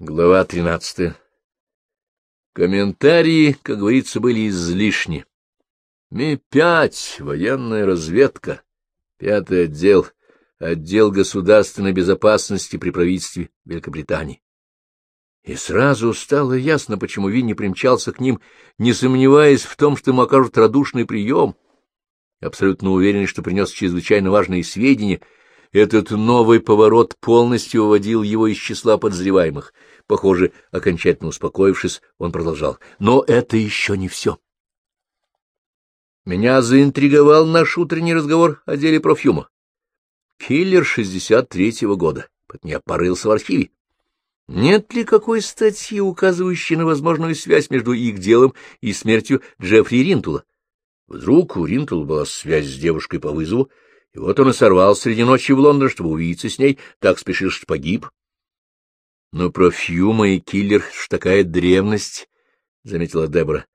Глава тринадцатая. Комментарии, как говорится, были излишни. Ми-5, военная разведка, пятый отдел, отдел государственной безопасности при правительстве Великобритании. И сразу стало ясно, почему Винни примчался к ним, не сомневаясь в том, что ему окажут радушный прием. Абсолютно уверенный, что принес чрезвычайно важные сведения — этот новый поворот полностью выводил его из числа подозреваемых. Похоже, окончательно успокоившись, он продолжал. Но это еще не все. Меня заинтриговал наш утренний разговор о деле профюма. Киллер 63-го года. Поэтому я порылся в архиве. Нет ли какой статьи, указывающей на возможную связь между их делом и смертью Джеффри Ринтула? Вдруг у Ринтула была связь с девушкой по вызову, и вот он и сорвал среди ночи в Лондон, чтобы увидеться с ней, так спешил, что погиб. Но про Фьюма и киллер ж такая древность, — заметила Дебора.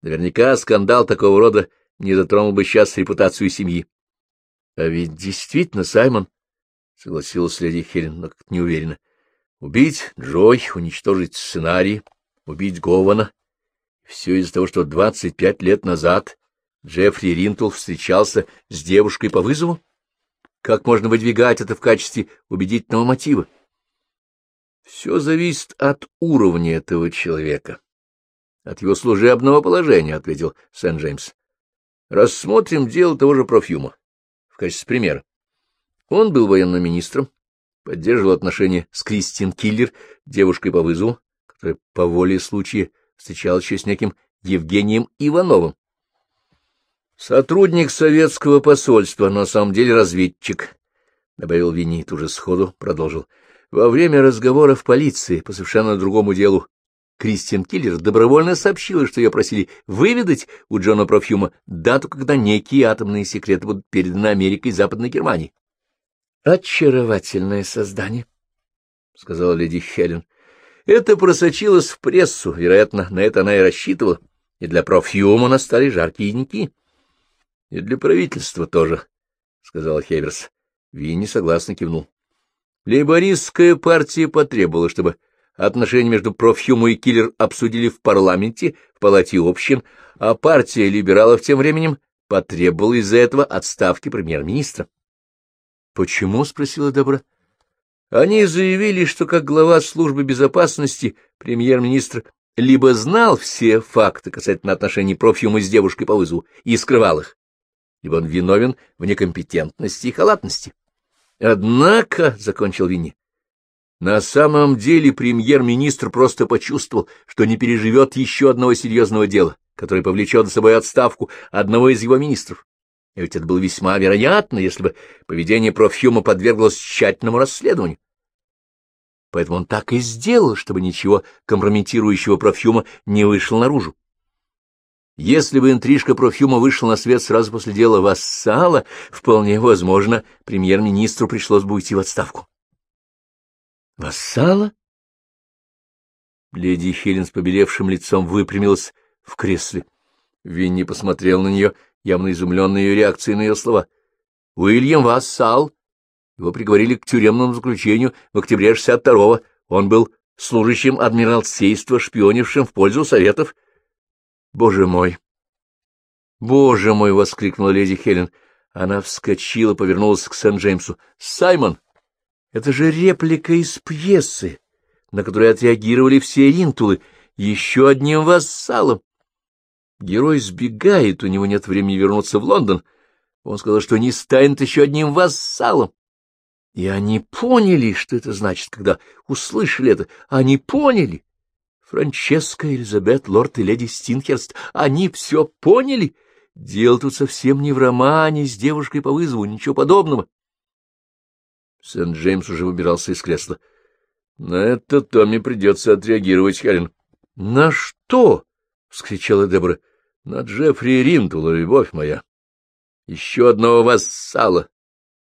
Наверняка скандал такого рода не затронул бы сейчас репутацию семьи. — А ведь действительно, Саймон, — согласилась леди Хелен, но как-то не уверена. — Убить Джой, уничтожить сценарий, убить Гована. Все из-за того, что двадцать пять лет назад Джеффри Ринтул встречался с девушкой по вызову? Как можно выдвигать это в качестве убедительного мотива? Все зависит от уровня этого человека, от его служебного положения, — ответил Сент-Джеймс. Рассмотрим дело того же Профьюма в качестве примера. Он был военным министром, поддерживал отношения с Кристин Киллер, девушкой по вызову, которая по воле случая встречалась еще с неким Евгением Ивановым. Сотрудник советского посольства, на самом деле разведчик, — добавил Винни уже сходу, продолжил. Во время разговора в полиции по совершенно другому делу Кристиан Киллер добровольно сообщила, что ее просили выведать у Джона Профьюма дату, когда некие атомные секреты будут переданы Америкой и Западной Германии. — Очаровательное создание, — сказала леди Хелен. Это просочилось в прессу, вероятно, на это она и рассчитывала, и для Профьюма настали жаркие дни. — И для правительства тоже, — сказал Хеверс. Винни согласно кивнул. Лейбористская партия потребовала, чтобы отношения между Профьюму и Киллер обсудили в парламенте, в палате общин, а партия либералов тем временем потребовала из-за этого отставки премьер-министра. — Почему? — спросила Добра. Они заявили, что как глава службы безопасности премьер-министр либо знал все факты касательно отношений Профьюма с девушкой по вызову и скрывал их, либо он виновен в некомпетентности и халатности. Однако, — закончил Винни, — на самом деле премьер-министр просто почувствовал, что не переживет еще одного серьезного дела, которое повлечет за собой отставку одного из его министров. И ведь это было весьма вероятно, если бы поведение профьюма подверглось тщательному расследованию. Поэтому он так и сделал, чтобы ничего компрометирующего профьюма не вышло наружу. Если бы интрижка Профьюма вышла на свет сразу после дела вассала, вполне возможно, премьер-министру пришлось бы уйти в отставку. Вассала? Леди Хелен с побелевшим лицом выпрямилась в кресле. Винни посмотрел на нее, явно изумленной ее реакцией на ее слова. — Уильям Вассал. Его приговорили к тюремному заключению в октябре 62-го. Он был служащим адмиралтейства, шпионившим в пользу Советов. Боже мой! Боже мой! — воскликнула леди Хелен. Она вскочила, повернулась к Сент-Джеймсу. — Саймон, это же реплика из пьесы, на которую отреагировали все ринтулы, еще одним вассалом. Герой сбегает, у него нет времени вернуться в Лондон. Он сказал, что не станет еще одним вассалом. И они поняли, что это значит, когда услышали это. Они поняли. Франческа, Элизабет, лорд и леди Стинхерст, они все поняли. Дело тут совсем не в романе с девушкой по вызову, ничего подобного. Сент-Джеймс уже выбирался из кресла. — На это Томми придется отреагировать, Хелен. — На что? — вскричала Дебора. — На Джеффри Ринтула, любовь моя. Еще одного вассала.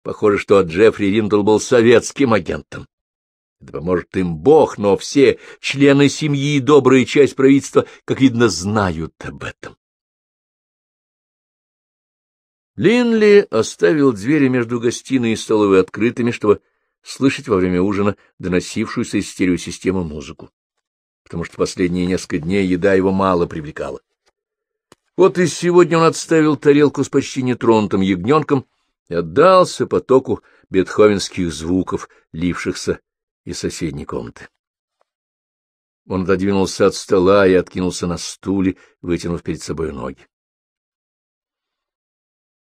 Похоже, что Джеффри Ринтул был советским агентом. Это поможет им Бог, но все члены семьи и добрая часть правительства, как видно, знают об этом. Линли оставил двери между гостиной и столовой открытыми, чтобы слышать во время ужина доносившуюся из стереосистемы музыку, потому что последние несколько дней еда его мало привлекала. Вот и сегодня он отставил тарелку с почти нетронутым ягненком и отдался потоку бетховенских звуков, лившихся из соседней комнаты. Он отодвинулся от стола и откинулся на стуле, вытянув перед собой ноги.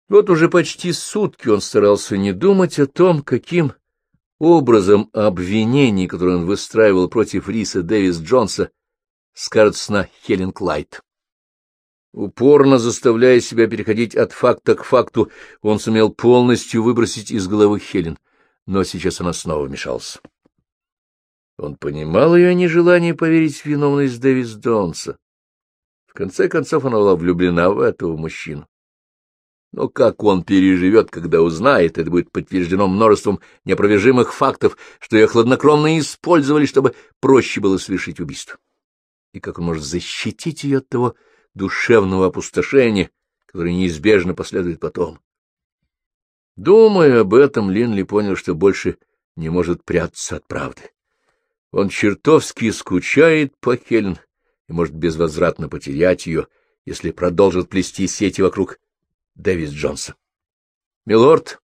Вот уже почти сутки он старался не думать о том, каким образом обвинений, которые он выстраивал против Риса Дэвис Джонса, скажутся на Хелен Клайд. Упорно заставляя себя переходить от факта к факту, он сумел полностью выбросить из головы Хелен, но сейчас она снова вмешалась. Он понимал ее нежелание поверить в виновность Дэвис Джонса. В конце концов, она была влюблена в этого мужчину. Но как он переживет, когда узнает, это будет подтверждено множеством неопровержимых фактов, что ее хладнокровно использовали, чтобы проще было совершить убийство. И как он может защитить ее от того душевного опустошения, которое неизбежно последует потом. Думая об этом, Линли понял, что больше не может прятаться от правды. Он чертовски скучает по Хелен и может безвозвратно потерять ее, если продолжит плести сети вокруг Дэвис Джонса. «Милорд!»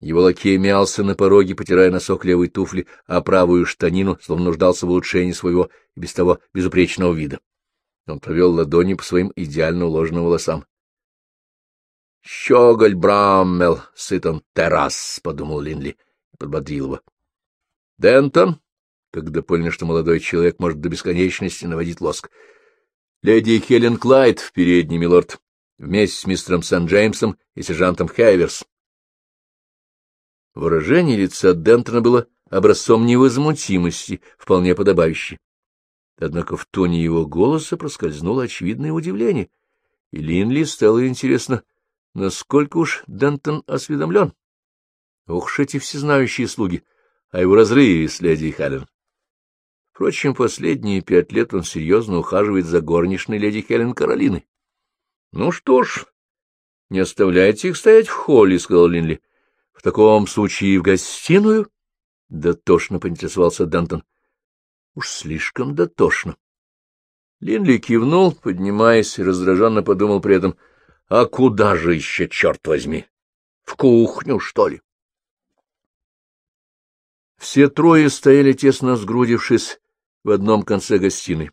Его лакей мялся на пороге, потирая носок левой туфли, а правую штанину, словно нуждался в улучшении своего и без того безупречного вида. Он провел ладони по своим идеально уложенным волосам. — Щеголь Браммел, сытон террас, — подумал Линли и подбодрил его. — Дентон, когда понял, что молодой человек может до бесконечности наводить лоск. — Леди Хелен Клайд в передней, милорд вместе с мистером Сент-Джеймсом и сержантом Хайверс. Выражение лица Дентона было образцом невозмутимости, вполне подобающей. Однако в тоне его голоса проскользнуло очевидное удивление, и Линли стало интересно, насколько уж Дентон осведомлен. Ох эти всезнающие слуги, а его разрыве с леди Хелен. Впрочем, последние пять лет он серьезно ухаживает за горничной леди Хелен Каролины. — Ну что ж, не оставляйте их стоять в холле, — сказал Линли. — В таком случае в гостиную? — дотошно поинтересовался Дантон. — Уж слишком дотошно. Линли кивнул, поднимаясь, и раздраженно подумал при этом. — А куда же еще, черт возьми? В кухню, что ли? Все трое стояли тесно сгрудившись в одном конце гостиной.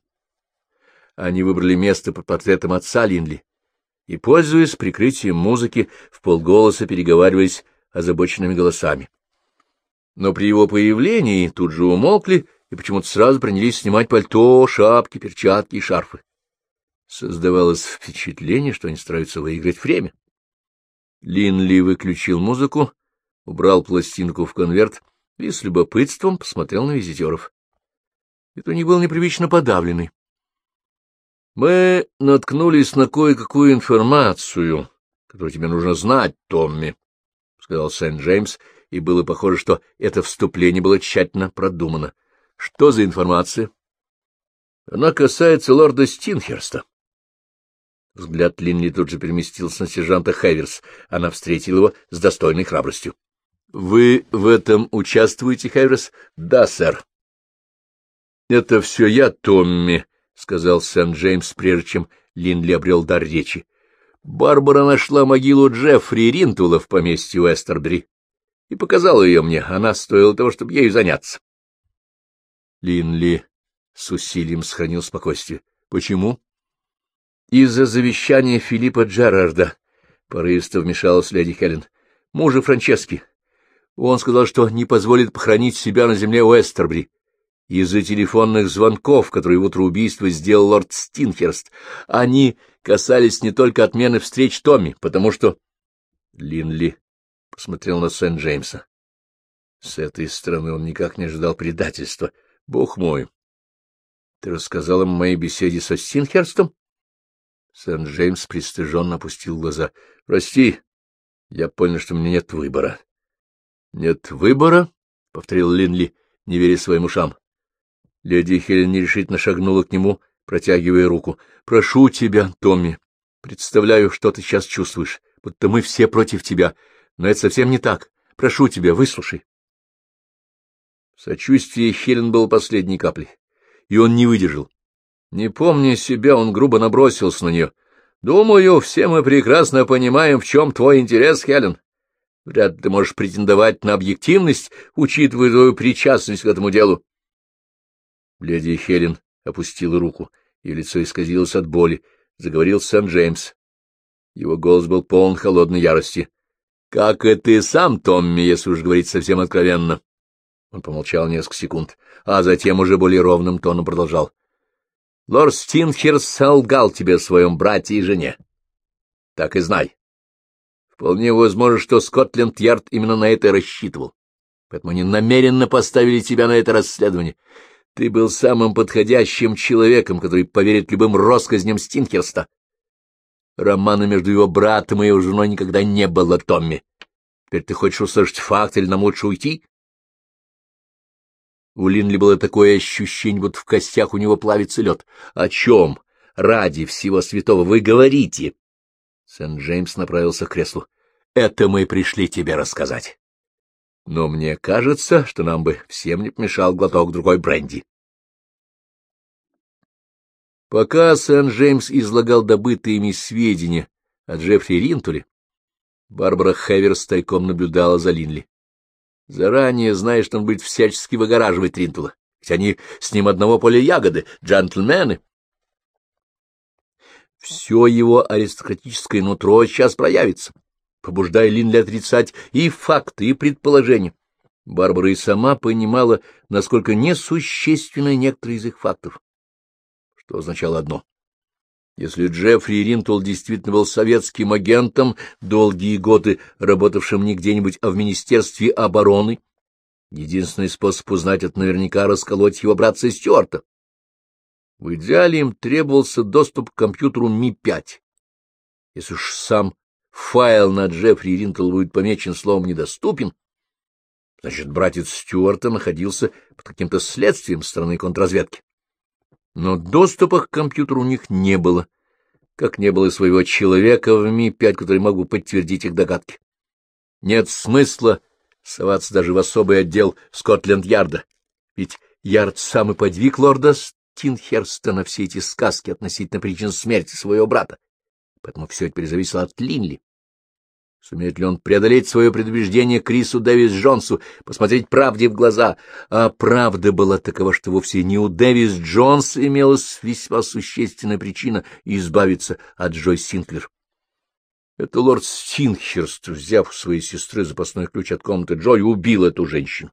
Они выбрали место под портретом отца Линли и, пользуясь прикрытием музыки, в полголоса переговаривались озабоченными голосами. Но при его появлении тут же умолкли и почему-то сразу принялись снимать пальто, шапки, перчатки и шарфы. Создавалось впечатление, что они стараются выиграть время. Линли выключил музыку, убрал пластинку в конверт и с любопытством посмотрел на визитеров. Это них был непривычно подавленный. Мы наткнулись на кое-какую информацию, которую тебе нужно знать, Томми, — сказал Сент-Джеймс, и было похоже, что это вступление было тщательно продумано. — Что за информация? — Она касается лорда Стинхерста. Взгляд Линли тут же переместился на сержанта Хайверс. Она встретила его с достойной храбростью. — Вы в этом участвуете, Хайверс? — Да, сэр. — Это все я, Томми, — сказал Сент-Джеймс, прежде чем Линли обрел дар речи. Барбара нашла могилу Джеффри Ринтула в поместье Уэстербери и показала ее мне. Она стоила того, чтобы ею заняться. Линли с усилием сохранил спокойствие. — Почему? — Из-за завещания Филиппа Джерарда, — порывисто вмешалась леди Хелен, — мужа Франчески. Он сказал, что не позволит похоронить себя на земле Уэстербри из-за телефонных звонков, которые в утро убийства сделал лорд Стинхерст. Они касались не только отмены встреч Томми, потому что... Линли посмотрел на Сент-Джеймса. С этой стороны он никак не ожидал предательства. Бог мой! Ты рассказал им о моей беседе со Стинхерстом? Сент-Джеймс пристыженно опустил глаза. — Прости, я понял, что меня нет выбора. — Нет выбора? — повторил Линли, не веря своим ушам. Леди Хелен нерешительно шагнула к нему, протягивая руку. — Прошу тебя, Томми. Представляю, что ты сейчас чувствуешь, будто мы все против тебя. Но это совсем не так. Прошу тебя, выслушай. Сочувствие Хелен было последней каплей, и он не выдержал. Не помня себя, он грубо набросился на нее. — Думаю, все мы прекрасно понимаем, в чем твой интерес, Хелен. Вряд ли ты можешь претендовать на объективность, учитывая твою причастность к этому делу. Леди Хелен опустила руку, ее лицо исказилось от боли. Заговорил Сент-Джеймс. Его голос был полон холодной ярости. — Как и ты сам, Томми, если уж говорить совсем откровенно. Он помолчал несколько секунд, а затем уже более ровным тоном продолжал. — Лорд Стинхерс солгал тебе о своем брате и жене. Так и знай. Вполне возможно, что Скотленд-Ярд именно на это рассчитывал. Поэтому они намеренно поставили тебя на это расследование. Ты был самым подходящим человеком, который поверит любым россказням Стинхерста. Романа между его братом и его женой никогда не было, Томми. Теперь ты хочешь услышать факт или нам лучше уйти? У Линли было такое ощущение, будто в костях у него плавится лед. О чем? Ради всего святого вы говорите? Сент-Джеймс направился к креслу. Это мы пришли тебе рассказать но мне кажется, что нам бы всем не помешал глоток другой бренди. Пока Сент-Джеймс излагал добытые ими сведения о Джеффри Ринтуле, Барбара Хеверс тайком наблюдала за Линли. Заранее зная, что он будет всячески выгораживать Ринтула, ведь они с ним одного поля ягоды, джентльмены. Все его аристократическое нутро сейчас проявится побуждая Линли отрицать и факты, и предположения. Барбара и сама понимала, насколько несущественны некоторые из их фактов, что означало одно. Если Джеффри Ринтул действительно был советским агентом, долгие годы работавшим не где-нибудь, а в Министерстве обороны, единственный способ узнать это наверняка расколоть его братца Стюарта. В идеале им требовался доступ к компьютеру Ми-5. Если уж сам файл на Джеффри Ринтл будет помечен словом «недоступен», значит, братец Стюарта находился под каким-то следствием стороны контрразведки. Но доступа к компьютеру у них не было, как не было и своего человека в Ми-5, который мог бы подтвердить их догадки. Нет смысла соваться даже в особый отдел Скотленд-Ярда, ведь Ярд сам и подвиг лорда Стинхерста на все эти сказки относительно причин смерти своего брата, поэтому все теперь зависело от Линли. Сумеет ли он преодолеть свое предубеждение Крису Дэвис Джонсу, посмотреть правде в глаза? А правда была такова, что вовсе не у Дэвис Джонса имелась весьма существенная причина избавиться от Джой Синклер. Это лорд Стинхерст, взяв у своей сестры запасной ключ от комнаты Джой, убил эту женщину.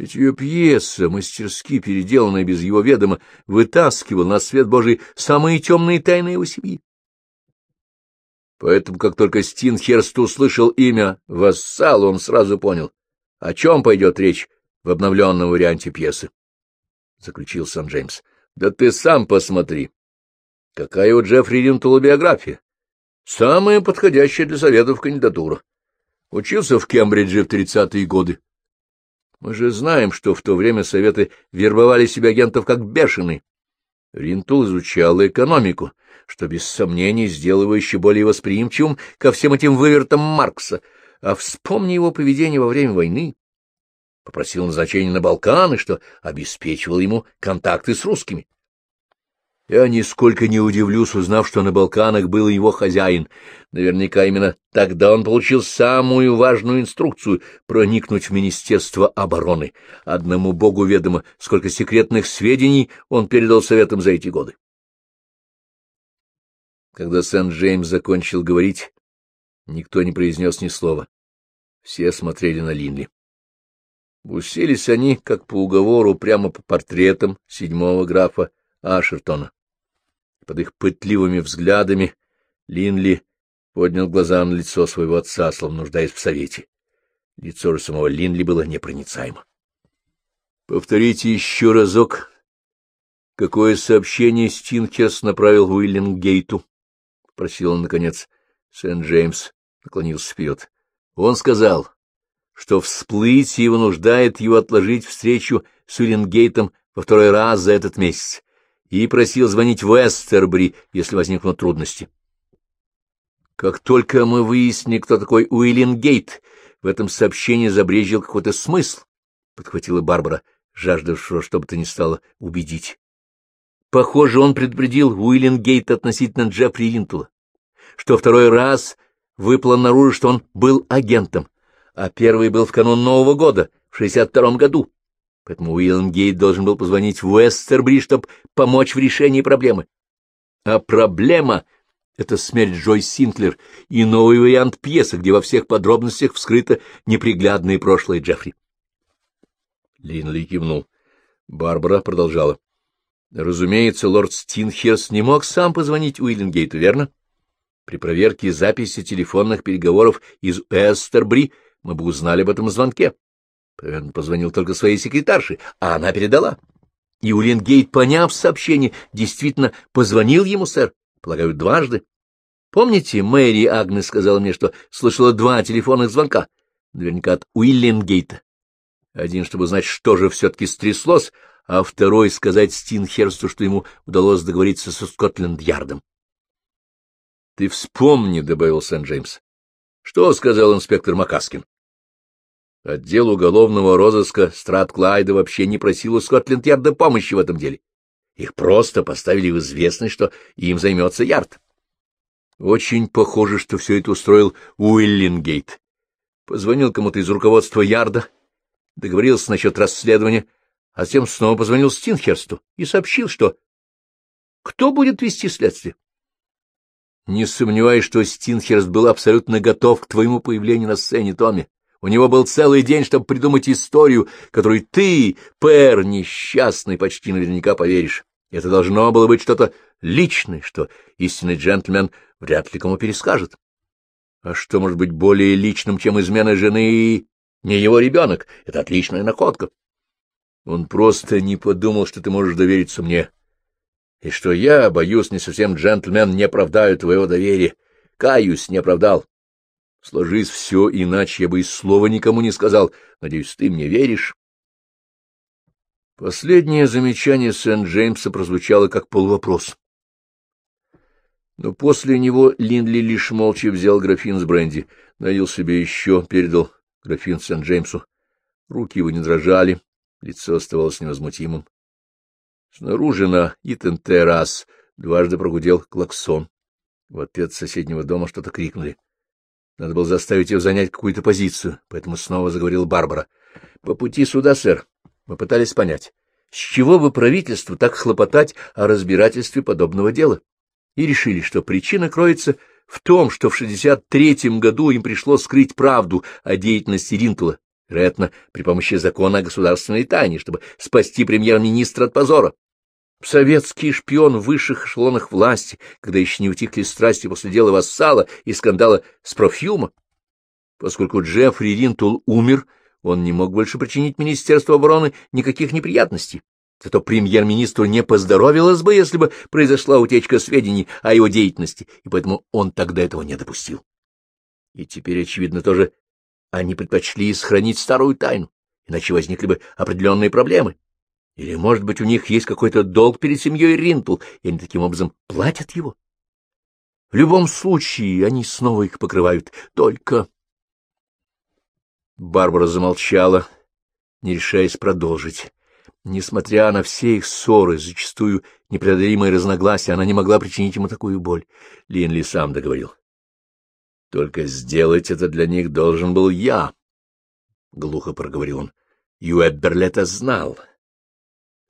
Ведь ее пьеса, мастерски переделанная без его ведома, вытаскивала на свет Божий самые темные тайны его семьи. Поэтому, как только Стинхерст услышал имя «Вассал», он сразу понял, о чем пойдет речь в обновленном варианте пьесы. Заключил Сан-Джеймс. — Да ты сам посмотри. Какая у Джеффри Ринтула биография? Самая подходящая для советов кандидатура. Учился в Кембридже в тридцатые годы. Мы же знаем, что в то время советы вербовали себе агентов как бешеные. Ринтул изучал экономику, что без сомнений сделало его еще более восприимчивым ко всем этим вывертам Маркса, а вспомни его поведение во время войны. Попросил назначения на Балканы, что обеспечивало ему контакты с русскими. Я нисколько не удивлюсь, узнав, что на Балканах был его хозяин. Наверняка именно тогда он получил самую важную инструкцию — проникнуть в Министерство обороны. Одному богу ведомо, сколько секретных сведений он передал советам за эти годы. Когда Сент-Джеймс закончил говорить, никто не произнес ни слова. Все смотрели на Линли. Уселись они, как по уговору, прямо по портретам седьмого графа Ашертона. Под их пытливыми взглядами Линли поднял глаза на лицо своего отца, словно нуждаясь в совете. Лицо же самого Линли было непроницаемо. — Повторите еще разок, какое сообщение Стинкерс направил Уиллингейту? — просил он, наконец. Сент-Джеймс наклонился вперед. Он сказал, что всплыть и вынуждает его отложить встречу с Уиллингейтом во второй раз за этот месяц и просил звонить в Эстербри, если возникнут трудности. Как только мы выяснили, кто такой Уиллингейт, в этом сообщении забрежил какой-то смысл, — подхватила Барбара, жаждавшего, чтобы то ни стало, убедить. Похоже, он предупредил Уиллингейт относительно Джеффри Линтула, что второй раз выплыл наружу, что он был агентом, а первый был в канун Нового года, в 62-м году. Поэтому Уиллингейт должен был позвонить в Уэстербри, чтобы помочь в решении проблемы. А проблема — это смерть Джой Синклер и новый вариант пьесы, где во всех подробностях вскрыто неприглядное прошлое Джеффри. Линли кивнул. Барбара продолжала. Разумеется, лорд Стинхерс не мог сам позвонить Уиллингейту, верно? При проверке записи телефонных переговоров из Эстербри мы бы узнали об этом звонке. Он позвонил только своей секретарше, а она передала. И Уиллингейт, поняв сообщение, действительно позвонил ему, сэр, полагаю, дважды. Помните, Мэри Агнес сказала мне, что слышала два телефонных звонка, наверняка от Уиллингейта. Один, чтобы знать, что же все-таки стряслось, а второй — сказать Стинхерсту, что ему удалось договориться со Скотленд-Ярдом. — Ты вспомни, — добавил Сент-Джеймс. — Что сказал инспектор Макаскин? Отдел уголовного розыска Страт-Клайда вообще не просил у Скотленд-Ярда помощи в этом деле. Их просто поставили в известность, что им займется Ярд. Очень похоже, что все это устроил Уиллингейт. Позвонил кому-то из руководства Ярда, договорился насчет расследования, а затем снова позвонил Стинхерсту и сообщил, что кто будет вести следствие. Не сомневаюсь, что Стинхерст был абсолютно готов к твоему появлению на сцене, Томми. У него был целый день, чтобы придумать историю, которой ты, Пэр, несчастный, почти наверняка поверишь. Это должно было быть что-то личное, что истинный джентльмен вряд ли кому перескажет. А что может быть более личным, чем измена жены и не его ребенок? Это отличная находка. Он просто не подумал, что ты можешь довериться мне. И что я, боюсь, не совсем джентльмен, не оправдаю твоего доверия. Каюсь, не оправдал. Сложись все, иначе я бы и слова никому не сказал. Надеюсь, ты мне веришь? Последнее замечание Сент-Джеймса прозвучало как полувопрос. Но после него Линли лишь молча взял графин с бренди, налил себе еще, передал графин Сент-Джеймсу. Руки его не дрожали, лицо оставалось невозмутимым. Снаружи на Итен-террас дважды прогудел клаксон. В ответ соседнего дома что-то крикнули. Надо было заставить ее занять какую-то позицию, поэтому снова заговорил Барбара. — По пути сюда, сэр, мы пытались понять, с чего бы правительству так хлопотать о разбирательстве подобного дела? И решили, что причина кроется в том, что в 63-м году им пришлось скрыть правду о деятельности Ринтула, вероятно, при помощи закона о государственной тайне, чтобы спасти премьер-министра от позора. Советский шпион в высших эшелонах власти, когда еще не утихли страсти после дела Вассала и скандала с профьюма. Поскольку Джеффри Ринтул умер, он не мог больше причинить Министерству обороны никаких неприятностей. Зато премьер-министру не поздоровилось бы, если бы произошла утечка сведений о его деятельности, и поэтому он тогда этого не допустил. И теперь, очевидно, тоже они предпочли сохранить старую тайну, иначе возникли бы определенные проблемы. Или, может быть, у них есть какой-то долг перед семьей Ринтл, и они таким образом платят его? В любом случае, они снова их покрывают. Только... Барбара замолчала, не решаясь продолжить. Несмотря на все их ссоры, зачастую непреодолимые разногласия, она не могла причинить ему такую боль. Линли сам договорил. Только сделать это для них должен был я, — глухо проговорил он. Юэбберл это знал. —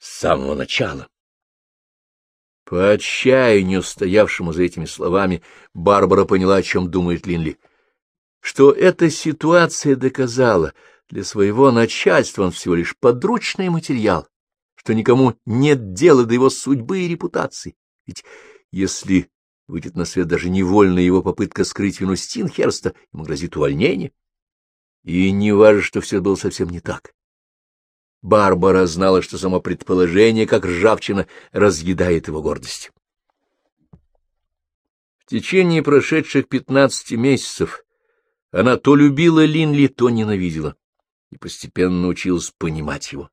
с самого начала. По отчаянию, стоявшему за этими словами, Барбара поняла, о чем думает Линли. Что эта ситуация доказала, для своего начальства он всего лишь подручный материал, что никому нет дела до его судьбы и репутации. Ведь если выйдет на свет даже невольная его попытка скрыть вину Стинхерста, ему грозит увольнение. И не важно, что все было совсем не так. Барбара знала, что само предположение, как ржавчина, разъедает его гордость. В течение прошедших пятнадцати месяцев она то любила Линли, то ненавидела, и постепенно научилась понимать его.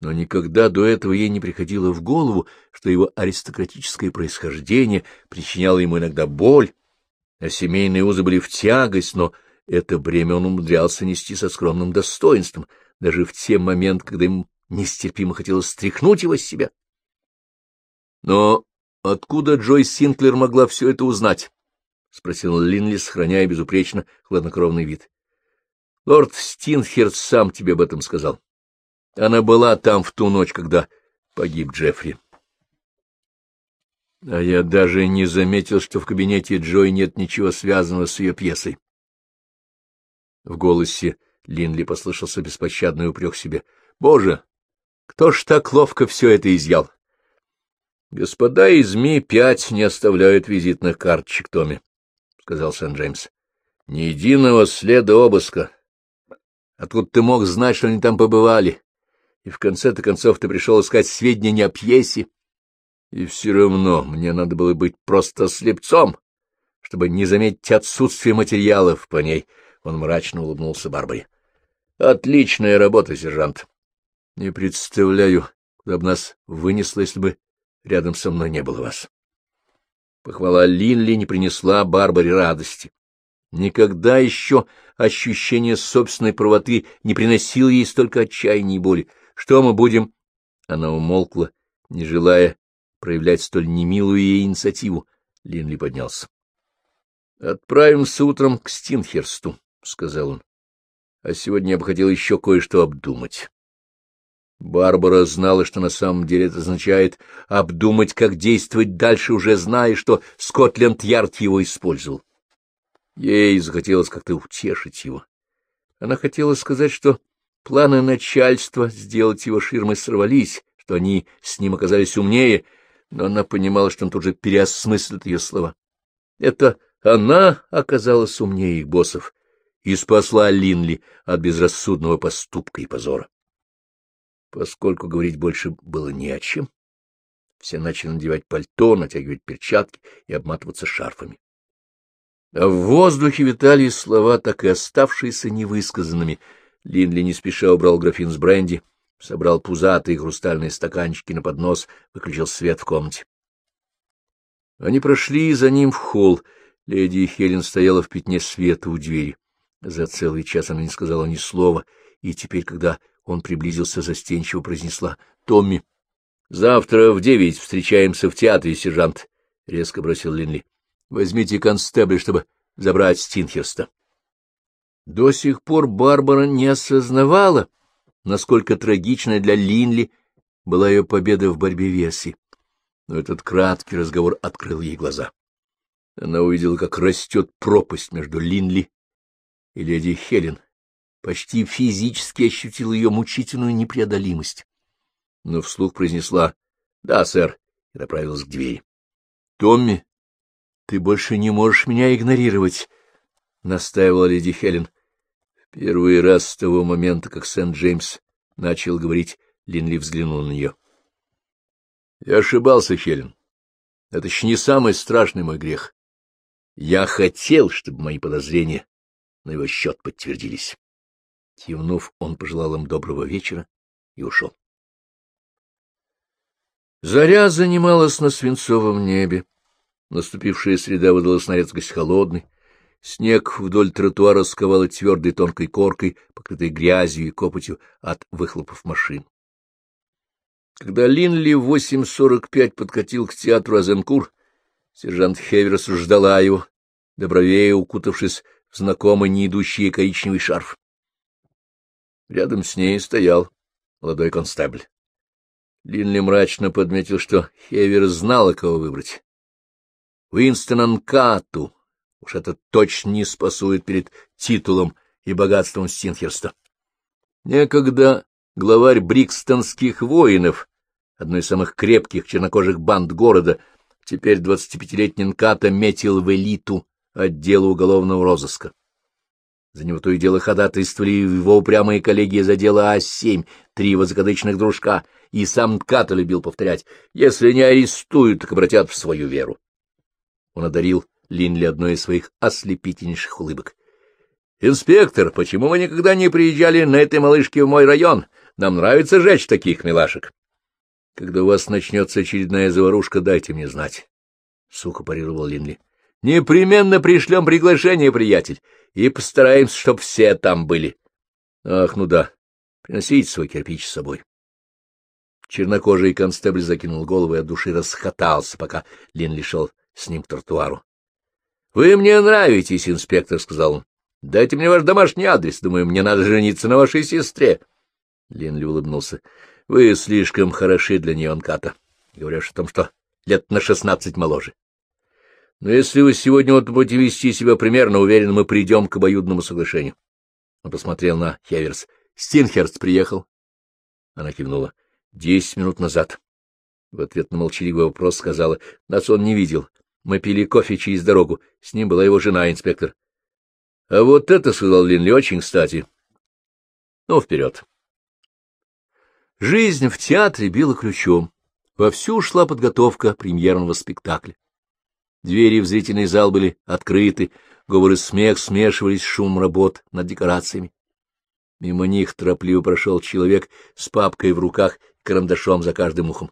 Но никогда до этого ей не приходило в голову, что его аристократическое происхождение причиняло ему иногда боль, а семейные узы были в тягость, но это бремя он умудрялся нести со скромным достоинством, даже в те моменты, когда ему нестерпимо хотелось стряхнуть его с себя. Но откуда Джой Синклер могла все это узнать? — спросил Линли, сохраняя безупречно хладнокровный вид. — Лорд Стинхерт сам тебе об этом сказал. Она была там в ту ночь, когда погиб Джеффри. А я даже не заметил, что в кабинете Джой нет ничего связанного с ее пьесой. В голосе Линли послышался беспощадный упрек себе. — Боже, кто ж так ловко все это изъял? — Господа из Ми-5 не оставляют визитных карточек Томми, — сказал Сент-Джеймс. — Ни единого следа обыска. Откуда ты мог знать, что они там побывали? И в конце-то концов ты пришел искать сведения не о пьесе. И все равно мне надо было быть просто слепцом, чтобы не заметить отсутствие материалов по ней. Он мрачно улыбнулся Барбаре. — Отличная работа, сержант. Не представляю, куда бы нас вынесло, если бы рядом со мной не было вас. Похвала Линли не принесла Барбаре радости. Никогда еще ощущение собственной правоты не приносило ей столько отчаяния и боли. Что мы будем? Она умолкла, не желая проявлять столь немилую ей инициативу. Линли поднялся. — Отправимся утром к Стинхерсту, — сказал он. — А сегодня я бы хотел еще кое-что обдумать. Барбара знала, что на самом деле это означает обдумать, как действовать дальше, уже зная, что Скотленд-Ярд его использовал. Ей захотелось как-то утешить его. Она хотела сказать, что планы начальства сделать его ширмой сорвались, что они с ним оказались умнее, но она понимала, что он тут же переосмыслит ее слова. Это она оказалась умнее их боссов и спасла Линли от безрассудного поступка и позора. Поскольку говорить больше было не о чем, все начали надевать пальто, натягивать перчатки и обматываться шарфами. А в воздухе витали слова, так и оставшиеся невысказанными. Линли не спеша убрал графин с бренди, собрал пузатые хрустальные стаканчики на поднос, выключил свет в комнате. Они прошли за ним в холл. Леди Хелен стояла в пятне света у двери. За целый час она не сказала ни слова, и теперь, когда он приблизился, застенчиво произнесла «Томми». — Завтра в девять встречаемся в театре, сержант, — резко бросил Линли. — Возьмите констебля, чтобы забрать Стинхерста. До сих пор Барбара не осознавала, насколько трагичной для Линли была ее победа в борьбе Верси. Но этот краткий разговор открыл ей глаза. Она увидела, как растет пропасть между Линли и леди Хелен, почти физически ощутила ее мучительную непреодолимость. Но вслух произнесла «Да, сэр», и направилась к двери. — Томми, ты больше не можешь меня игнорировать, — настаивала леди Хелен. В первый раз с того момента, как Сент-Джеймс начал говорить, Линли взглянул на нее. — Я ошибался, Хелен. Это еще не самый страшный мой грех. Я хотел, чтобы мои подозрения на его счет подтвердились. Кивнув, он пожелал им доброго вечера и ушел. Заря занималась на свинцовом небе. Наступившая среда выдалась на редкость холодной. Снег вдоль тротуара сковала твердой тонкой коркой, покрытой грязью и копотью от выхлопов машин. Когда Линли в 8.45 подкатил к театру Азенкур, сержант Хеверс ждала его, добровее укутавшись в знакомый неидущий коричневый шарф. Рядом с ней стоял молодой констебль. Линли мрачно подметил, что Хевер знала, кого выбрать. Уинстон Анкату. Уж это точно не спасует перед титулом и богатством Стинхерста. Некогда главарь брикстонских воинов, одной из самых крепких чернокожих банд города, теперь двадцатипятилетний Нката метил в элиту отдела уголовного розыска. За него то и дело ходатайствовали его упрямые коллеги из отдела А-7, три его закадычных дружка, и сам Тката любил повторять, если не арестуют, так обратят в свою веру. Он одарил Линли одной из своих ослепительнейших улыбок. — Инспектор, почему вы никогда не приезжали на этой малышке в мой район? Нам нравится жечь таких милашек. — Когда у вас начнется очередная заварушка, дайте мне знать. — сухо парировал Линли. — Непременно пришлем приглашение, приятель, и постараемся, чтоб все там были. Ах, ну да, приносите свой кирпич с собой. Чернокожий констебль закинул голову и от души расхотался, пока Линли шел с ним к тротуару. — Вы мне нравитесь, инспектор, — сказал он. — Дайте мне ваш домашний адрес. Думаю, мне надо жениться на вашей сестре. Линли улыбнулся. — Вы слишком хороши для нее, Анката. Говоришь о том, что лет на шестнадцать моложе. Но если вы сегодня вот будете вести себя примерно, уверен, мы придем к обоюдному соглашению. Он посмотрел на Хеверс. Стинхерст приехал. Она кивнула. Десять минут назад. В ответ на молчаливый вопрос сказала. Нас он не видел. Мы пили кофе через дорогу. С ним была его жена, инспектор. — А вот это, — сказал Линли, — очень кстати. Ну, вперед. Жизнь в театре била ключом. Вовсю шла подготовка премьерного спектакля. Двери в зрительный зал были открыты, говоры смех смешивались с шумом работ над декорациями. Мимо них торопливо прошел человек с папкой в руках карандашом за каждым ухом.